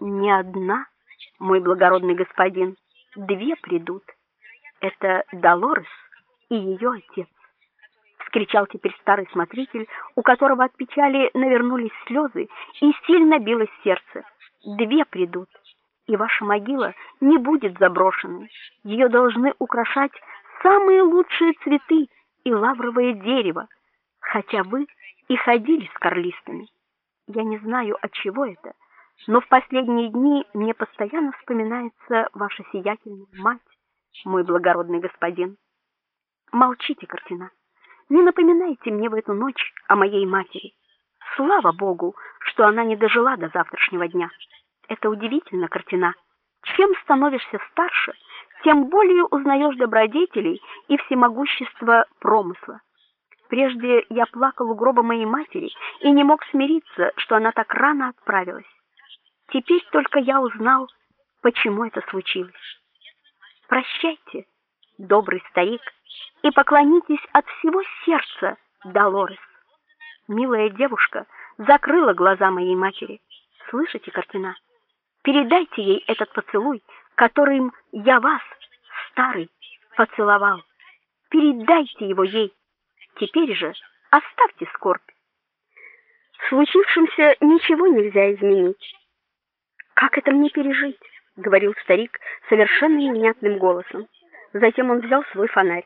Не одна, мой благородный господин, две придут. Это Долорес и ее отец. вскричал теперь старый смотритель, у которого от печали навернулись слезы и сильно билось сердце. Две придут, и ваша могила не будет заброшенной. Ее должны украшать самые лучшие цветы и лавровое дерево, хотя вы и ходили с карлистами. Я не знаю, от чего это, но в последние дни мне постоянно вспоминается ваша сиятельная мать, мой благородный господин. Молчите, Картина. Не напоминайте мне в эту ночь о моей матери. Слава богу, что она не дожила до завтрашнего дня. Это удивительно, Картина. Чем становишься старше, тем более узнаешь добродетелей и всемогущество промысла. Прежде я плакал у гроба моей матери и не мог смириться, что она так рано отправилась. Теперь только я узнал, почему это случилось. Прощайте, добрый старик, и поклонитесь от всего сердца, Долорес. Милая девушка закрыла глаза моей матери. Слышите, Картина? Передайте ей этот поцелуй, которым я вас, старый, поцеловал. Передайте его ей. Теперь же оставьте скорбь. В случившемся ничего нельзя изменить. Как это мне пережить? говорил старик совершенно невнятным голосом. Затем он взял свой фонарь.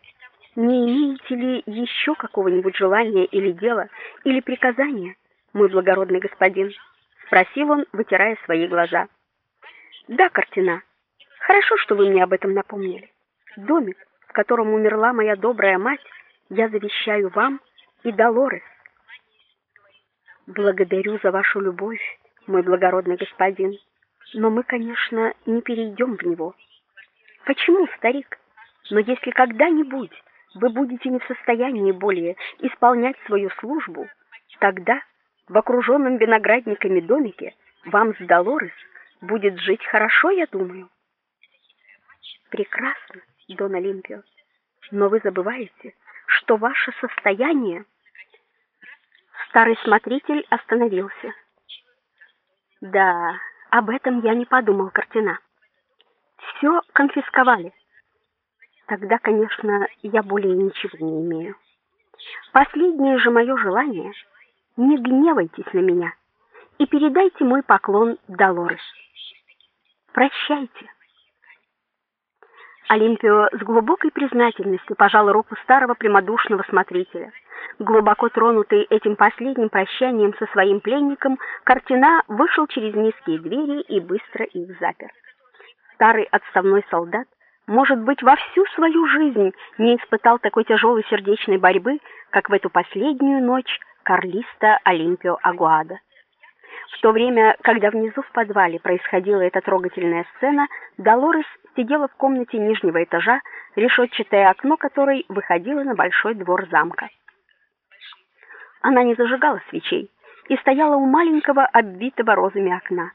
Не имеете ли еще какого-нибудь желания или дела, или приказания, мой благородный господин? спросил он, вытирая свои глаза. Да, Картина. Хорошо, что вы мне об этом напомнили. Домик, в котором умерла моя добрая мать, я завещаю вам и Долорес. Благодарю за вашу любовь, мой благородный господин, но мы, конечно, не перейдем в него. Почему, старик? Но если когда-нибудь вы будете не в состоянии более исполнять свою службу, тогда в окруженном виноградниками домике вам с Долорес будет жить хорошо, я думаю. Прекрасно, Дон Олимпио. Но вы забываете, что ваше состояние Старый смотритель остановился. Да, об этом я не подумал, Картина. Все конфисковали. Тогда, конечно, я более ничего не имею. Последнее же мое желание не гневайтесь на меня и передайте мой поклон Долорес. Прощайте. Олимпио с глубокой признательностью пожал руку старого прямодушного смотрителя. Глубоко тронутый этим последним прощанием со своим пленником, Картина вышел через низкие двери и быстро их запер. Старый отставной солдат, может быть, во всю свою жизнь не испытал такой тяжелой сердечной борьбы, как в эту последнюю ночь Карлиста Олимпио Агуада. В то время, когда внизу в подвале происходила эта трогательная сцена, Долорес сидела в комнате нижнего этажа, решетчатое окно которой выходило на большой двор замка. Она не зажигала свечей и стояла у маленького обвитого розами окна.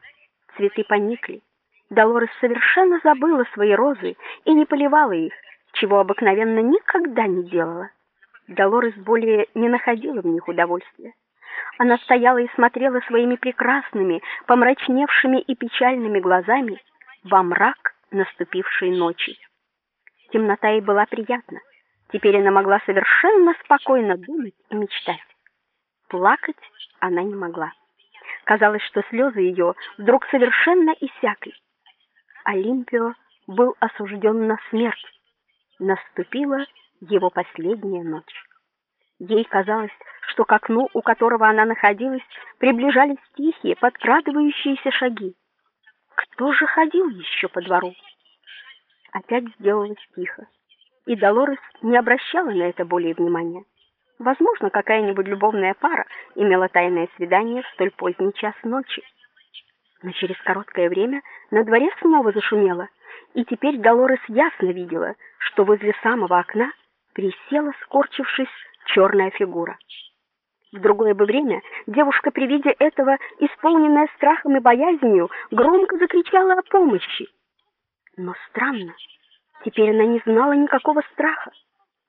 Цветы поникли. Долорес совершенно забыла свои розы и не поливала их, чего обыкновенно никогда не делала. Долорес более не находила в них удовольствия. Она стояла и смотрела своими прекрасными, помрачневшими и печальными глазами во мрак наступившей ночи. Темнота ей была приятна. Теперь она могла совершенно спокойно думать и мечтать. Плакать она не могла. Казалось, что слезы ее вдруг совершенно иссякли. Олимпио был осужден на смерть. Наступила его последняя ночь. Ей казалось, что к окну, у которого она находилась, приближались тихие, подкрадывающиеся шаги. Кто же ходил еще по двору? Опять сделалось тихо, и Долорес не обращала на это более внимания. Возможно, какая-нибудь любовная пара имела тайное свидание в столь поздний час ночи. Но через короткое время на дворе снова зашумело, и теперь Долорес ясно видела, что возле самого окна присела, скорчившись, черная фигура. В другое бы время девушка при виде этого, исполненная страхом и боязнью, громко закричала о помощи. Но странно, теперь она не знала никакого страха.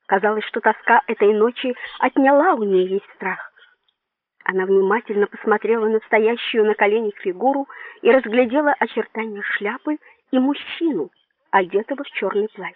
Казалось, что тоска этой ночи отняла у нее весь страх. Она внимательно посмотрела на стоящую на коленях фигуру и разглядела очертания шляпы и мужчину, одетого в черный плащ.